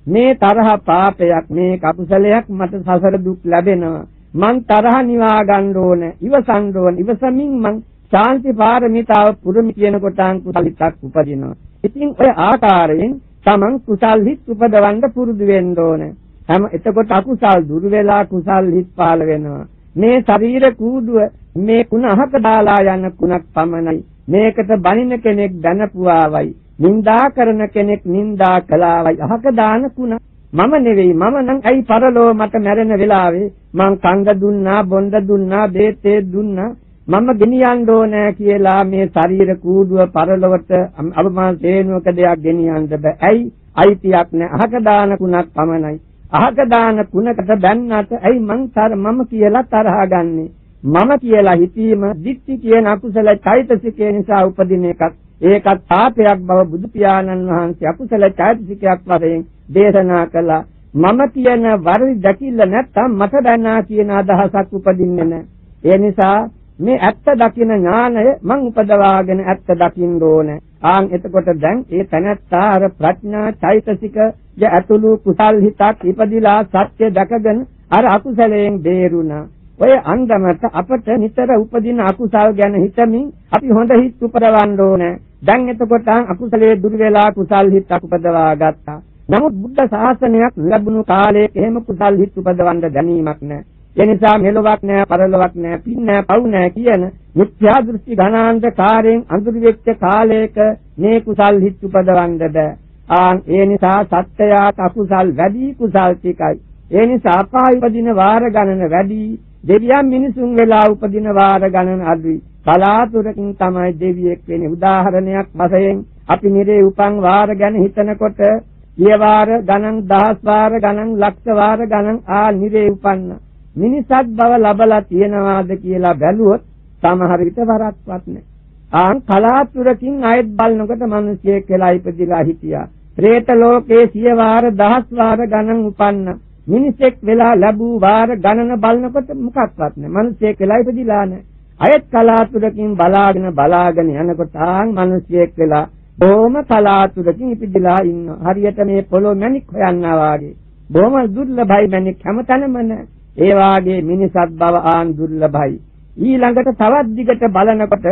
මේ තරහ පාපයක් මේ කකුසලයක් මට සසර දුක් ලැබෙනවා. මං තරහ නිවා ගන්න ඕන ඉවසන්න ඕන. ඉවසමින් මං ශාන්ති පාරමිතාව පුරමි කියන කොටාන් කුසලිතක් උපදිනවා. ඉතින් ඔය ආකාරයෙන් තමන් කුසල් හිත් උපදවන්න පුරුදු වෙන්න ඕන. හැම එතකොට අකුසල් දුර වෙලා කුසල් හිත් පහළ වෙනවා. මේ ශරීර කූඩුව මේ කුණ අහක දාලා යන කුණක් පමණයි. මේකට බනින කෙනෙක් දැනපුවාවයි. නින්දා කරන කෙනෙක් නින්දා කළාවයි. අහක දාන කුණ. මම නෙවෙයි මම නම් ඇයි පරලෝ මට මැරෙන වෙලාවේ මං කංග දුන්නා බොණ්ඩ දුන්නා බේතේ දුන්නා? මම ගෙනියන්න ඕනෑ කියලා මේ ශරීර කූඩුව පරලොවට අපමාන තේනුවක දෙයක් ගෙනියන්න බෑ. ඇයි? අයිතියක් නෑ. අහක දාන කුණක් පමණයි. අහක දාන කුණකට බැන්නට ඇයි මං තර මම කියලා තරහ ගන්නේ? මම කියලා හිතීම දික්ටි කියන අකුසල චෛතසිකය නිසා උපදින එකක්. ඒකත් පාපයක් බව බුදු පියාණන් වහන්සේ අකුසල චෛතසිකයක් වශයෙන් දේශනා කළා. මම කියන වරදි දැකිල්ල නැත්තම් මට දැනා කියන අදහසක් උපදින්නේ නැහැ ඒ නිසා මේ ඇත්ත දකින ඥානය මං උපදවාගෙන ඇත්ත දකින්න ඕනේ ආන් එතකොට දැන් ඒ තනත්තා අර ප්‍රඥා චෛතසික ය ඇතුළු කුසල් හිතක් ඉපදිලා සත්‍ය දැකගෙන අර අකුසලයෙන් බේරුණා ඔය අන්දමට අපට නිතර උපදින අකුසල් ගැන හිතමින් අපි හොඳ හිත් උපදවන්න ඕනේ. දැන් එතකොට අකුසලයේ දුර වෙලා කුසල් හිත් උපදවා ගත්තා. නමුත් බුද්ධ ශාසනයක් ලැබුණු කාලයේ එහෙම කුසල් හිත් උපදවන්න දැනීමක් නැහැ. ඒ නිසා මෙලොවක් නැහැ, පරලොවක් නැහැ, පින් නැහැ, පව් නැහැ කියන මිත්‍යා දෘෂ්ටි ඝනාන්ධකාරයෙන් අඳුරු වෙච්ච කාලයක මේ කුසල් හිත් උපදවන්න බෑ. ආන් ඒ නිසා සත්‍යයට අකුසල් වැඩි කුසල් ටිකයි. ඒ නිසා අපාය උපදින වාර ගණන වැඩි දෙවියන් මිනිසුන් වෙලා උපදින වාර ගණන අඩුයි. කලාතුරකින් තමයි දෙවියෙක් වෙන්නේ. උදාහරණයක් වශයෙන් අපි නිරේ උපන් වාර ගැන හිතනකොට සිය වාර ගණන් දහස් වාර ගණන් ලක්ෂ වාර ගණන් ආ නිරේ උපන්න. මිනිසත් බව ලබලා තියනවාද කියලා බැලුවොත් සමහර විට වරක්වත් නැහැ. ආන් කලාතුරකින් අයත් බලනකොට මිනිසියෙක් වෙලා ඉපදිලා හිටියා. പ്രേත ලෝකේ සිය වාර දහස් වාර ගණන් උපන්න. මිනිසෙක් වෙලා ලැබූ වාර ගණන බලනකොට මොකක්වත් නැහැ. මිනිසෙක් වෙලා ඉපදිලා නැහැ. අයත් කලාතුරකින් බලාගෙන බලාගෙන යනකොට ආන් මිනිසෙක් වෙලා බොහොම කලාතුරකින් ඉපදිලා ඉන්නවා. හරියට මේ පොළොව මැණික් හොයන්නා වාගේ. බොහොම දුර්ලභයි මැණික් හැමතැනම නැහැ. ඒ වාගේ මිනිසත් බව ආන් දුර්ලභයි. ඊළඟට තවත් දිගට බලනකොට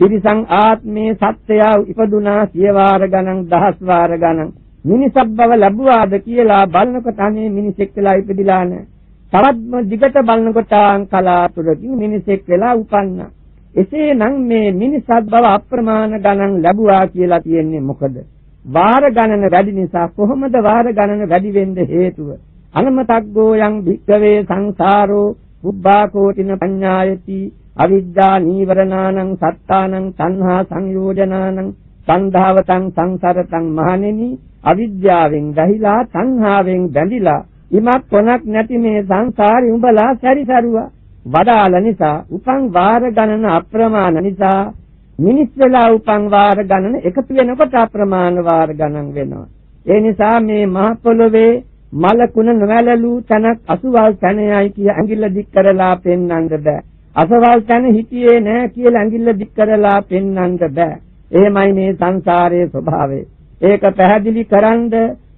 තිරිසං ආත්මේ සත්‍යය ඉපදුනා සිය වාර ගණන් දහස් වාර ගණන් මිනිසක් බව ලැබුවාද කියලා බලනකොට අනේ මිනිසෙක් වෙලා ඉපදිලා නැහැ. තවත්ම දිගට බලනකොට කලාතුරකින් මිනිසෙක් වෙලා උපන්නා. එසේනම් මේ මිනිසත් බව අප්‍රමාණ ගණන් ලැබුවා කියලා කියන්නේ මොකද? වාර ගණන වැඩි නිසා කොහොමද වාර ගණන වැඩි වෙන්න හේතුව? අනමතග්ගෝ යං භික්කවේ සංසාරෝ බුබ්බා කෝටින පඤ්ඤායති අවිද්‍යා නීවරණානං සත්තානං තණ්හා සංයෝජනානං සංධාවතං සංසරතං මහණෙනි අවිද්‍යාවෙන් ගහිලා සංහාවෙන් බැඳිලා ඉමත් පොනක් නැති මේ සංසාරේ උඹලා සැරිසරුවා. වඩාල නිසා උපං වාර ගණන අප්‍රමාණ නිසා මිනිස් වෙලා උපං වාර ගණන එකතු වෙනකොට අප්‍රමාණ වාර ගණන් වෙනවා. ඒ නිසා මේ මහ පොළොවේ මලකුණ නොවැළලූ තනක් අසුවල් තනයයි කිය ඇඟිල්ල දික් කරලා පෙන්වන්න බෑ අසවල් තන හිටියේ නෑ කියලා ඇඟිල්ල දික් කරලා පෙන්වන්න බෑ එහෙමයි මේ සංසාරයේ ස්වභාවය ඒක පැහැදිලි කරන්ද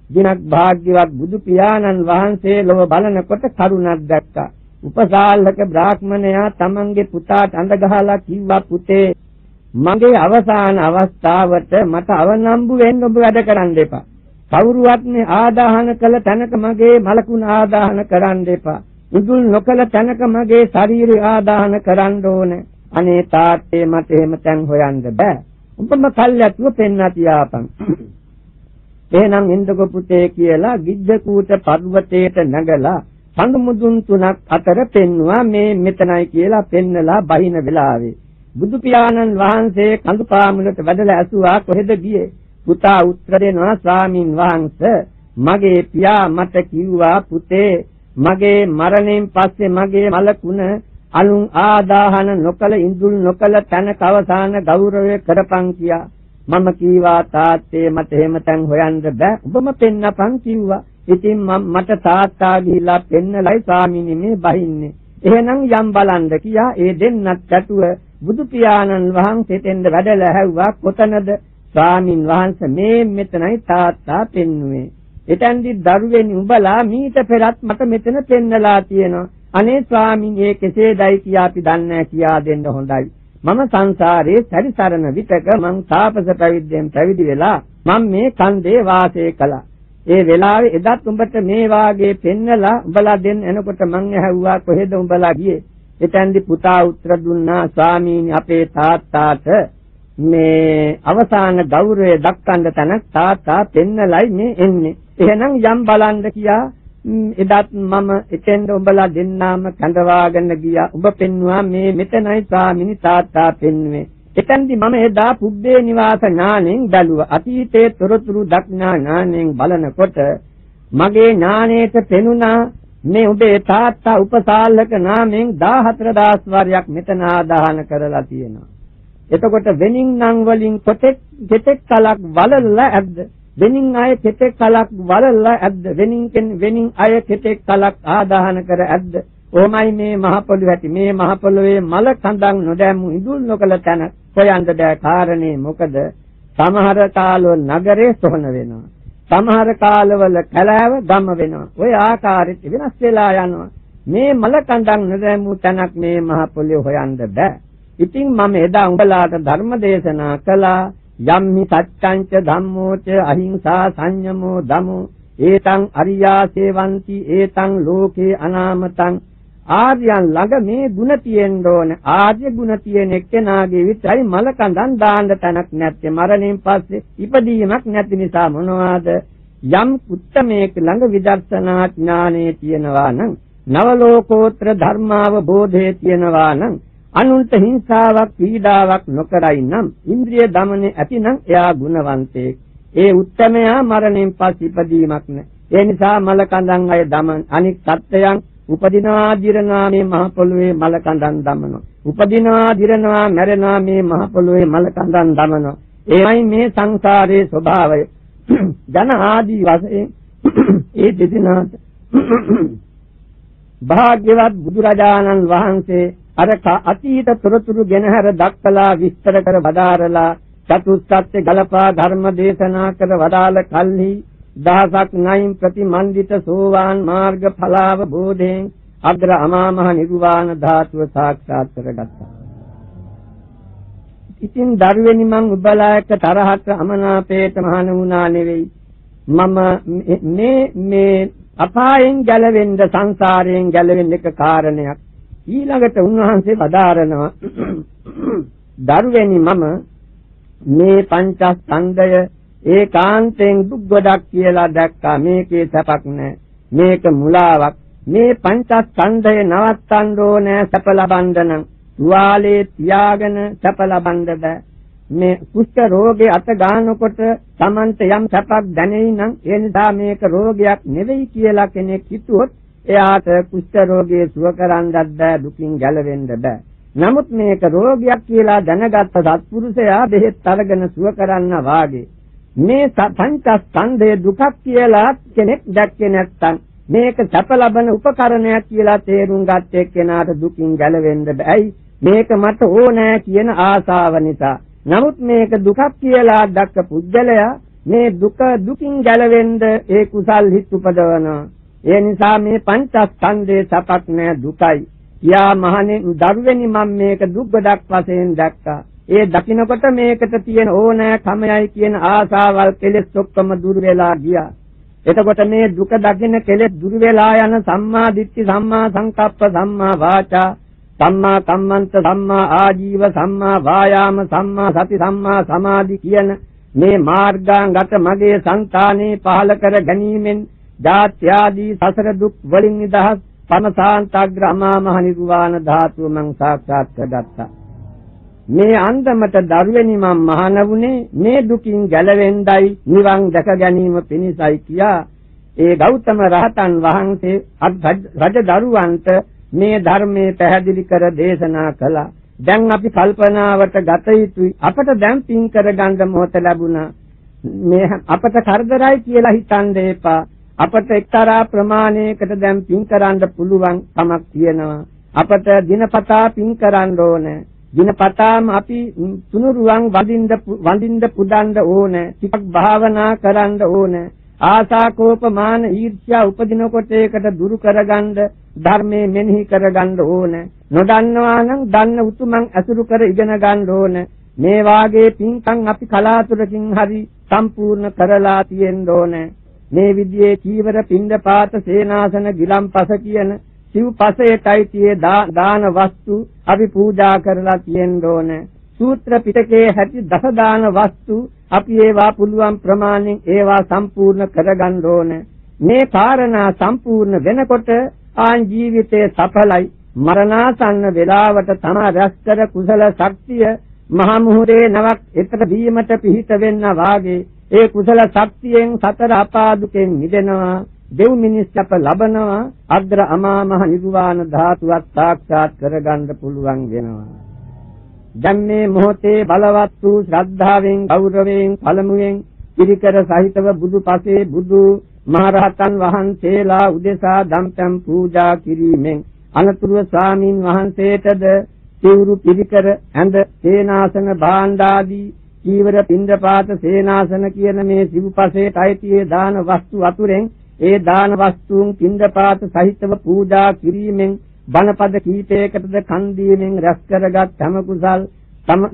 දිනක් භාග්‍යවත් බුදු පියාණන් වහන්සේ ලොව බලනකොට කරුණක් දැක්කා. උපසාල්ලක බ්‍රාහ්මණයා තමන්ගේ පුතාට අඳ ගහලා කිව්වා පුතේ මගේ අවසාන අවස්ථාවට මට අවනම්බු වෙන්න ඔබ වැඩ කරන්න එපා. කවුරුවත් මේ ආදාහන කළ තැනක මගේ මලකුණ ආදාහන කරන්න එපා. උදුල් නොකළ තැනක මගේ ශරීරය ආදාහන කරන්න ඕනේ. අනේ තාත්තේ මට එහෙම තැන් හොයන්න බෑ. උඹම කල්යතුව පෙන්වා තියාපන්. එහෙනම් ඉන්දක පුතේ කියලා ගිජ්ජකූට පර්වතයට නැගලා සඳ මුදුන් තුනක් අතර පෙන්නවා මේ මෙතනයි කියලා පෙන්නලා බහින වෙලාවේ බුදු පියාණන් වහන්සේ කඳු පාමුලට වැඩලා ඇසුවා කොහෙද ගියේ පුතා උත්තර දෙනවා ස්වාමින් වහන්සේ මගේ පියා මට කිව්වා පුතේ මගේ මරණයෙන් පස්සේ මගේ මලකුණ අනුන් ආදාහන නොකල ඉඳුල් නොකල තන කවසාන ගෞරවය කරපන් කියා. මම කීවා තාත්තේ මට එහෙම තැන් හොයන්න බෑ. ඔබම පෙන්නපන් කිව්වා. ඉතින් මට තාත්තා ගිහිල්ලා පෙන්නලයි ස්වාමීනි මේ බහින්නේ. එහෙනම් යම් බලන්න කියා. ඒ දෙන්නත් ඇතුව බුදු පියාණන් වහන්සේට එන්න වැඩලා හැව්වා කොතනද? ස්වාමින් වහන්සේ මේ මෙතනයි තාත්තා පෙන්නුවේ එතෙන්දි දරුවෙනි උඹලා මීට පෙරත් මට මෙතන පෙන්නලා තියෙනවා අනේ ස්වාමින් ඒ කෙසේදයි කියා අපි දන්නේ කියා දෙන්න හොඳයි. මම සංසාරේ සැරිසරන විටක මං තාපස පැවිද්දෙන් පැවිදි වෙලා මම මේ කන්දේ වාසය කළා. ඒ වෙලාවේ එදත් උඹට මේ වාගේ පෙන්නලා උඹලා දෙන්න එනකොට මං ඇහුවා කොහෙද උඹලා ගියේ? එතෙන්දි පුතා උත්තර දුන්නා ස්වාමීනි අපේ තාත්තාට මේ අවසාන ගෞරවය දක්වන්න තැන තාත්තා පෙන්නලයි මේ එන්නේ. එහෙනම් යම් බලන්න කියා එදත් මම එතෙන්ද උඹලා දෙන්නාම කඳවාගෙන ගියා. ඔබ පෙන්නවා මේ මෙතනයි ස්වාමිනී තාත්තා පෙන්වේ. එතෙන්දි මම එදා පුබ්බේ නිවාස ඥාණයෙන් බැලුවා. අතීතයේ තොරතුරු දක්නා ඥාණයෙන් බලනකොට මගේ ඥාණයට පෙනුණා මේ උඹේ තාත්තා උපසාලක නාමයෙන් 14000 වාරයක් මෙතන ආදාහන කරලා තියෙනවා. එතකොට වෙනින් නම් වලින් කොටෙක් කෙටෙක් කලක් වලල්ලා ඇද්ද? වෙනින් අය කෙටෙක් කලක් වලල්ලා ඇද්ද? වෙනින් වෙනින් අය කෙටෙක් කලක් ආදාහන කර ඇද්ද? ඕමයි මේ මහ පොළොව ඇති. මේ මහ පොළොවේ මල කඳන් නොදැමු ඉදුල් නොකල තැන හොයන්න බෑ. කාරණේ මොකද? සමහර කාලවල නගරේ සොහන වෙනවා. සමහර කාලවල කලාව ගම වෙනවා. ඔය ආකාරයට වෙනස් වෙලා යනවා. මේ මල කඳන් නොදැමු තැනක් මේ මහ පොළොවේ හොයන්න බෑ. ඉතින් මම එදා උඹලාට ධර්ම දේශනා කළා යම්හි සත්‍යංච ධම්මෝච අහිංසා සංයමෝ ධමෝ ඒතං අරියා සේවಂತಿ ඒතං ලෝකේ අනාමතං. ආර්යයන් ළඟ මේ ಗುಣ තියෙන්න ඕන. ආර්ය ಗುಣ තියෙන එක්කෙනාගේ විතරයි මල කඳන් දාන්න තැනක් නැත්තේ. මරණයෙන් පස්සේ ඉපදීමක් නැති නිසා මොනවාද? යම් උත්තමයක ළඟ විදර්ශනා ඥානය තියෙනවා නම් නව ලෝකෝත්තර ධර්මාව බෝධේ තියෙනවා නම් අනුන්ට හිංසාවක් පීඩාවක් නොකරයි නම් ඉන්ද්‍රිය দমনේ ඇතිනම් එයා ගුණවන්තයෙක්. ඒ උත්තමයා මරණයෙන් පස්සේ ඉපදීමක් නැහැ. ඒ නිසා මල කඳන් අය දමන අනික් සත්‍යයන් උපදිනවා දිරනවා මේ මහ පොළොවේ මල කඳන් දමනවා. උපදිනවා දිරනවා මැරෙනවා මේ මහ පොළොවේ මල කඳන් දමනවා. ඒයි මේ සංසාරයේ ස්වභාවය. *clears throat* ජන ආදී වශයෙන් *clears throat* ඒ දෙදෙනාට *clears throat* භාග්‍යවත් බුදුරජාණන් වහන්සේ අර අතීත තොරතුරු ගෙනහැර දක්වලා විස්තර කර වදාරලා චතුස්සත්‍ය ගලපා ධර්ම දේශනා කර වදාළ කල්හි දහසක් නයින් ප්‍රතිමන්දිත සෝවාන් මාර්ග ඵලාව බෝධයෙන් අග්‍ර අමා මහ නිර්වාණ ධාතුව සාක්ෂාත් කරගත්තා. ඉතින් දරුවෙනි මං උබලා එක්ක තරහට අමනාපයට මහාන වුණා නෙවෙයි. මම මේ මේ අපායෙන් ගැලවෙන්න සංසාරයෙන් ගැලවෙන්න එක කාරණයක්. ඊළඟට උන්වහන්සේ වදාරනවා *clears throat* දරුවැනි මම මේ පංචස්කන්ධය ඒකාන්තයෙන් දුක් ගොඩක් කියලා දැක්කා. මේකේ සැපක් නැහැ මේක මුලාවක්. මේ පංචස්කන්ධය නවත්තන්න ඕනේ සැප ලබන්න නම් තුවාලේ තියාගෙන සැප ලබන්න බෑ. මේ කුෂ්ඨ රෝගේ අත ගන්නකොට Tamante යම් සැපක් දැනෙයි නම් ඒ නිසා මේක රෝගයක් නෙවෙයි කියලා කෙනෙක් හිතුවොත් එයාට කුෂ්ඨ රෝගයේ සුව කරන්නත් බෑ දුකින් ගැලවෙන්න බෑ. නමුත් මේක රෝගයක් කියලා දැනගත්ත සත්පුරුෂයා බෙහෙත් අරගෙන සුව කරන්න වාගේ. මේ පංචස්කන්ධයේ දුකක් කියලා කෙනෙක් දැක්කේ නැත්නම් මේක සැප ලබන උපකරණයක් කියලා තේරුම් ගත්ත එක්කෙනාට දුකින් ගැලවෙන්න බෑයි මේක මට ඕනෑ කියන ආසාව නිසා. නමුත් මේක දුකක් කියලා දැක්ක පුද්ගලයා මේ දුක දුකින් ගැලවෙන්න ඒ කුසල් හිත් උපදවනවා. ඒ නිසා මේ පංචස්කන්ධේ සපක් නෑ දුකයි. යා මහණේ දරුවෙනි මම මේක දුක් ගොඩක් වශයෙන් දැක්කා. ඒ දකින්නකොට මේකට තියෙන ඕනෑ කමයයි කියන ආසාවල් කෙලෙස් ඔක්කොම දුර වෙලා ගියා. එතකොට මේ දුක දකින්න කෙලෙස් දුර වෙලා යන සම්මා දිට්ඨි සම්මා සංකප්ප සම්මා වාචා සම්මා කම්මන්ත සම්මා ආජීව සම්මා වායාම සම්මා සති සම්මා සමාධි කියන මේ මාර්ගාංගත මගේ సంతානේ පහල කර ගැනීමෙන් ජාත්‍යාදී සසර දුක් වලින් නිදහස් පනසාන්තග්‍රහමා මහ නිර්වාණ ධාතුව මං සාක්ෂාත් කරගත්තා. මේ අන්දමට දරුවෙනි මම මහණවුනේ මේ දුකින් ගැලවෙන්නයි නිවන් දැක ගැනීම පිණිසයි කියා ඒ ගෞතම රහතන් වහන්සේ රජ දරුවන්ට මේ ධර්මයේ පැහැදිලි කර දේශනා කළා. දැන් අපි කල්පනාවට ගත යුතුයි අපට දැන් පින් කරගන්න මොහොත ලැබුණා. මේ අපට කරදරයි කියලා හිතන්න එපා. අපට එක්තරා ප්‍රමාණයකට දැන් පින් කරන්න පුළුවන් කමක් තියෙනවා. අපට දිනපතා පින් කරන්න ඕන. දිනපතාම අපි තුනුරුවන් වඳින්න වඳින්න පුදන්න ඕන. ටිකක් භාවනා කරන්න ඕන. ආසාකෝපමාන ඊර්ෂ්‍යා උපදිනකොට ඒකට දුරු කරගන්න ධර්මයේ මෙනෙහි කරගන්න ඕන. නොදන්නවා නම් දන්න උතුමන් අසුරු කර ඉගෙන ගන්න ඕන. මේ වාගේ පින්කම් අපි කලාතුරකින් හරි සම්පූර්ණ කරලා තියෙන්න ඕනේ. මේ විදිහේ චීවර පින්ඩපාත සේනාසන ගිලම්පස කියන සිව්පසේටයි tie දාන වස්තු අපි පූජා කරලා තියෙන්න ඕන. සූත්‍ර පිටකේ හැටි දස දාන වස්තු අපි ඒවා පුළුවන් ප්‍රමාණයෙන් ඒවා සම්පූර්ණ කරගන්න ඕන. මේ කාරණා සම්පූර්ණ වෙනකොට ආන් ජීවිතයේ සඵලයි මරණාසන්න වේලාවට තම රැස්කර කුසල ශක්තිය මහා මුහුදේ නවක් එතර වීමට පිහිට වෙන්න වාගේ ඒ කුසල ශක්තියෙන් සතර අපාදුකෙන් මිදෙනවා දෙව් මිනිස් අප ලබනවා අග්‍ර අමා මහ නිර්වාණ ධාතුවක් සාක්ෂාත් කරගන්න පුළුවන් වෙනවා. දැන් මේ මොහොතේ බලවත් වූ ශ්‍රද්ධාවෙන් ගෞරවයෙන් පළමුවෙන් පිරිකර සහිතව බුදුපසේ බුදු මහරහතන් වහන්සේලා උදෙසා දම්පැම් පූජා කිරීමෙන් අනතුරුව ස්වාමින් වහන්සේටද සිවුරු පිරිකර ඇඳ සේනාසන භාණ්ඩාදී චීවර පින්දපාත සේනාසන කියන මේ සිව්පසේට අයිති දාන වස්තු අතුරෙන් ඒ දාන වස්තුන් පින්දපාත සහිතව පූජා කිරීමෙන් බණපද කීපයකටද කන් දීමෙන් රැස් කරගත් හැම කුසල්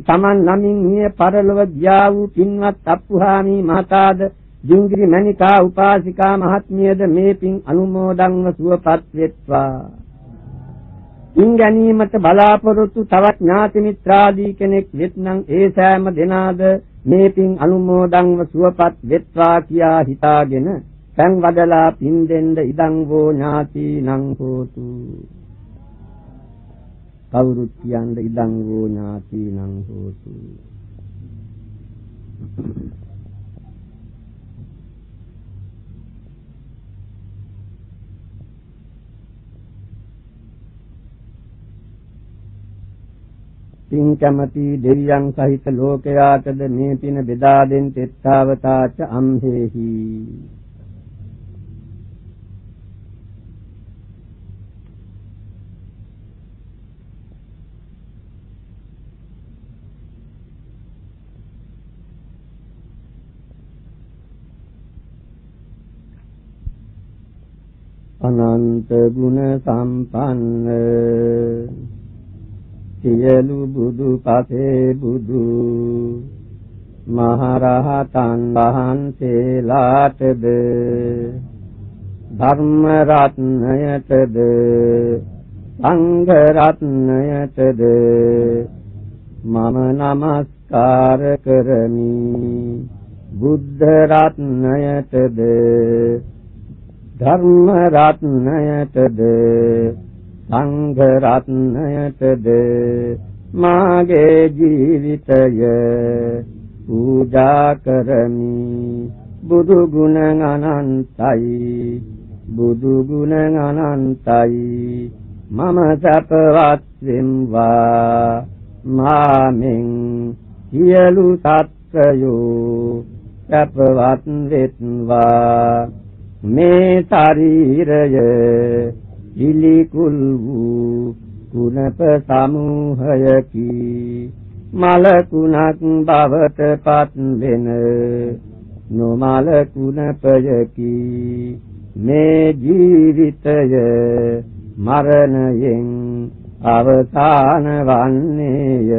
තමන් නමින් මිය පරලොව ගියා වූ පින්වත් අප්පුහාමි මහතාද ජිංගිරි මණිකා උපාසිකා මහත්මියද මේ පින් අනුමෝදන්ව සුවපත් වෙත්වා. ඉන් ගැනීමට බලාපොරොත්තු තවත් ඥාති මිත්‍රාදී කෙනෙක් වෙත්නම් ඒ සෑම දෙනාද මේ පින් අනුමෝදන්ව සුවපත් වෙත්වා කියා හිතාගෙන පෑන් වදලා පින් දෙන්න ඉදං වූ ඥාති නං හෝතු. කවුරුත් කියන්න ඉදං වූ ඥාති නං හෝතු. පින් කැමති දෙවියන් සහිත ලෝකයාටද මේ පින බෙදා දෙන් තෙත්තාවතාච අම්හෙහි. අනන්ත ගුණ සම්පන්න සියලු බුදු පසේ බුදු මහරහතන් වහන්සේලාටද ධර්ම රත්නයටද සංඝ රත්නයටද මම නමස්කාර කරමි. බුද්ධ රත්නයටද ධර්ම රත්නයටද සංඝ රත්නයටද මාගේ ජීවිතය පූජා කරමි. බුදු ගුණ අනන්තයි. බුදු ගුණ අනන්තයි. මම සපවත් වෙම්වා. මාමින් සියලු සත්ත්වයෝ සපවත් වෙත්වා. මේ ශරීරය ඉලිකුල් වූ කුණප සමූහයකි. මලකුණක් බවට පත් වෙන නොමල කුණපයකි. මේ ජීවිතය මරණයෙන් අවසාන වන්නේය.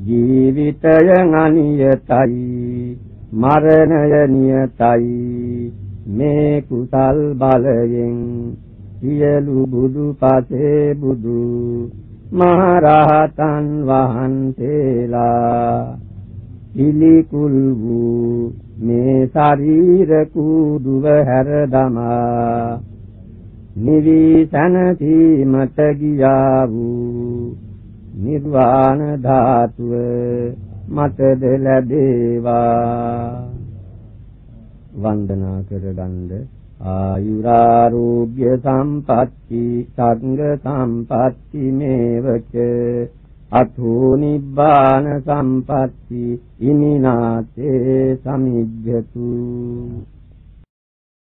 ජීවිතය අනියතයි මරණය නියතයි. මේ කුසල් බලයෙන් සියලු බුදු පසේ බුදු මහරහතන් වහන්සේලා පිළිකුල් වූ මේ ශරීර කුදුව හැර දමා නිවිසනසීමට ගියා වූ නිර්වාණ ධාතුව මතද ලැබේවා. වන්දනා කරගන්න ආයුරාෝග්‍ය සම්පatti සංඝ සම්පatti මේවච. අතෝ නිබ්බාන සම්පatti ඉමිනාතේ සමිජ්ජතු.